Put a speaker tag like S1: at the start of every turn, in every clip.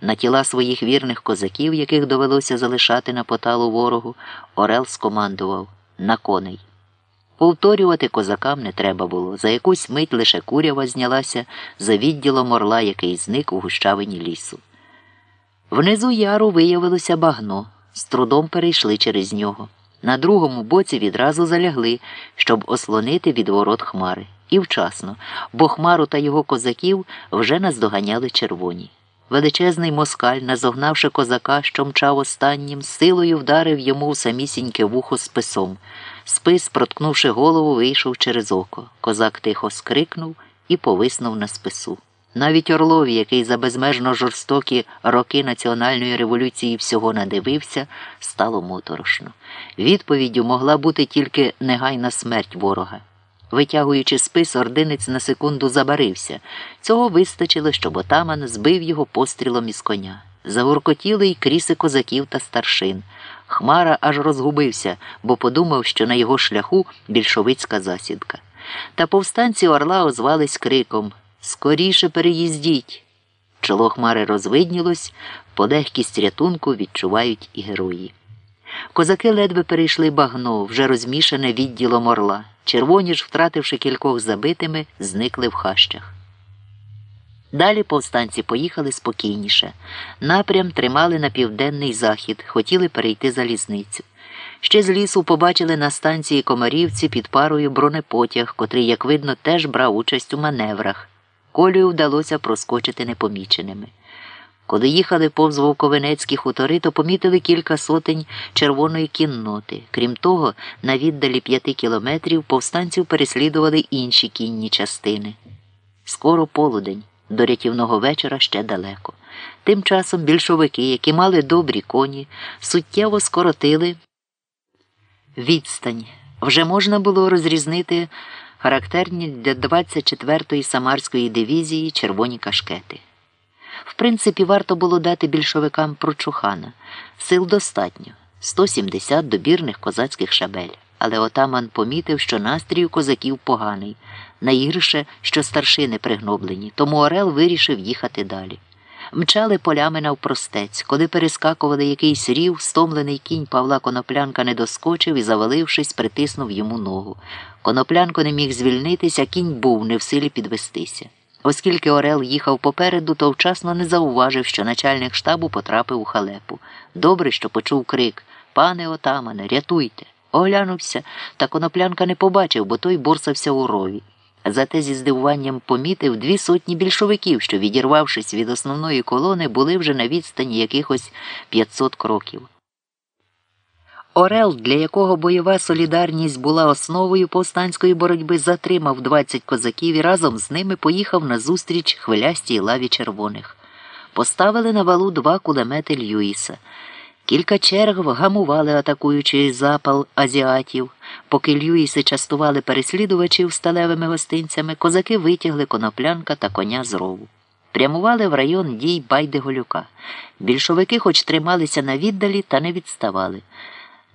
S1: На тіла своїх вірних козаків, яких довелося залишати на поталу ворогу, Орел скомандував на коней. Повторювати козакам не треба було. За якусь мить лише курява знялася за відділом орла, який зник у гущавині лісу. Внизу яру виявилося багно, з трудом перейшли через нього. На другому боці відразу залягли, щоб ослонити від ворот хмари. І вчасно, бо хмару та його козаків вже наздоганяли червоні. Величезний москаль, назогнавши козака, що мчав останнім, силою вдарив йому у самісіньке вухо списом. Спис, проткнувши голову, вийшов через око. Козак тихо скрикнув і повиснув на спису. Навіть Орлові, який за безмежно жорстокі роки національної революції всього надивився, стало моторошно. Відповіддю могла бути тільки негайна смерть ворога. Витягуючи спис, ординець на секунду забарився. Цього вистачило, щоб отаман збив його пострілом із коня. Загуркотіли й кріси козаків та старшин. Хмара аж розгубився, бо подумав, що на його шляху більшовицька засідка. Та повстанці орла озвались криком Скоріше переїздіть. Чоло хмари розвиднілось, полегкість рятунку відчувають і герої. Козаки ледве перейшли багно, вже розмішане відділом орла. Червоні ж, втративши кількох забитими, зникли в хащах. Далі повстанці поїхали спокійніше. Напрям тримали на південний захід, хотіли перейти залізницю. Ще з лісу побачили на станції комарівці під парою бронепотяг, котрий, як видно, теж брав участь у маневрах. Колію вдалося проскочити непоміченими. Коли їхали повз Вовковенецькі хутори, то помітили кілька сотень червоної кінноти. Крім того, на віддалі п'яти кілометрів повстанців переслідували інші кінні частини. Скоро полудень, до рятівного вечора ще далеко. Тим часом більшовики, які мали добрі коні, суттєво скоротили відстань. Вже можна було розрізнити характерні для 24-ї самарської дивізії червоні кашкети. В принципі, варто було дати більшовикам прочухана. Сил достатньо 170 добірних козацьких шабель. Але отаман помітив, що настрій у козаків поганий, найгірше, що старшини пригноблені, тому Орел вирішив їхати далі. Мчали полями навпростець. Коли перескакували якийсь рів, стомлений кінь Павла Коноплянка не доскочив і, завалившись, притиснув йому ногу. Коноплянко не міг звільнитися, кінь був не в силі підвестися. Оскільки Орел їхав попереду, то вчасно не зауважив, що начальник штабу потрапив у халепу. Добре, що почув крик Пане отамане, рятуйте. Оглянувся, та коноплянка не побачив, бо той борсався у рові. Зате зі здивуванням помітив дві сотні більшовиків, що, відірвавшись від основної колони, були вже на відстані якихось 500 кроків. Орел, для якого бойова солідарність була основою повстанської боротьби, затримав 20 козаків і разом з ними поїхав на зустріч хвилястій лаві червоних. Поставили на валу два кулемети Льюіса. Кілька черг гамували атакуючий запал азіатів. Поки Льюіси частували переслідувачів сталевими гостинцями, козаки витягли коноплянка та коня з рову. Прямували в район дій Байдеголюка. Більшовики, хоч трималися на віддалі, та не відставали.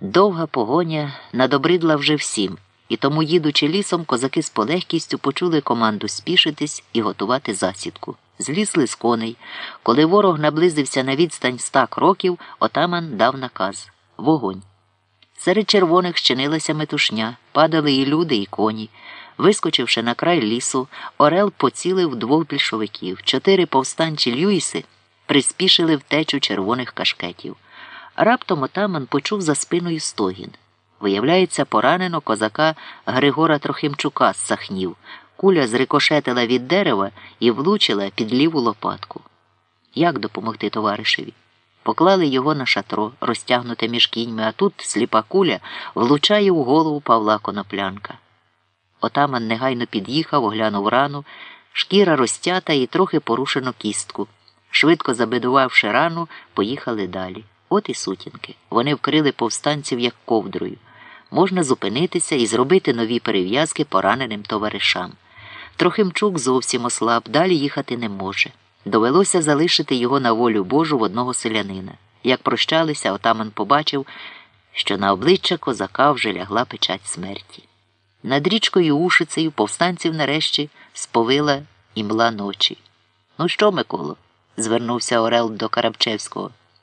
S1: Довга погоня надобридла вже всім, і тому, їдучи лісом, козаки з полегкістю почули команду спішитись і готувати засідку. Злізли з коней. Коли ворог наблизився на відстань ста кроків, отаман дав наказ вогонь. Серед червоних щинилася метушня, падали і люди, і коні. Вискочивши на край лісу, Орел поцілив двох більшовиків. Чотири повстанчі Льюіси приспішили втечу червоних кашкетів. Раптом отаман почув за спиною стогін. Виявляється, поранено козака Григора Трохимчука з сахнів. Куля зрикошетила від дерева і влучила під ліву лопатку. Як допомогти товаришеві? Поклали його на шатро, розтягнуте між кіньми, а тут сліпа куля влучає у голову Павла Коноплянка. Отаман негайно під'їхав, оглянув рану, шкіра розтята і трохи порушено кістку. Швидко забидувавши рану, поїхали далі. От і сутінки. Вони вкрили повстанців як ковдрою. Можна зупинитися і зробити нові перев'язки пораненим товаришам. Трохимчук зовсім ослаб, далі їхати не може. Довелося залишити його на волю Божу в одного селянина. Як прощалися, отаман побачив, що на обличчя козака вже лягла печать смерті. Над річкою Ушицею повстанців нарешті сповила імла ночі. Ну що, Миколо, звернувся Орел до Карабчевського.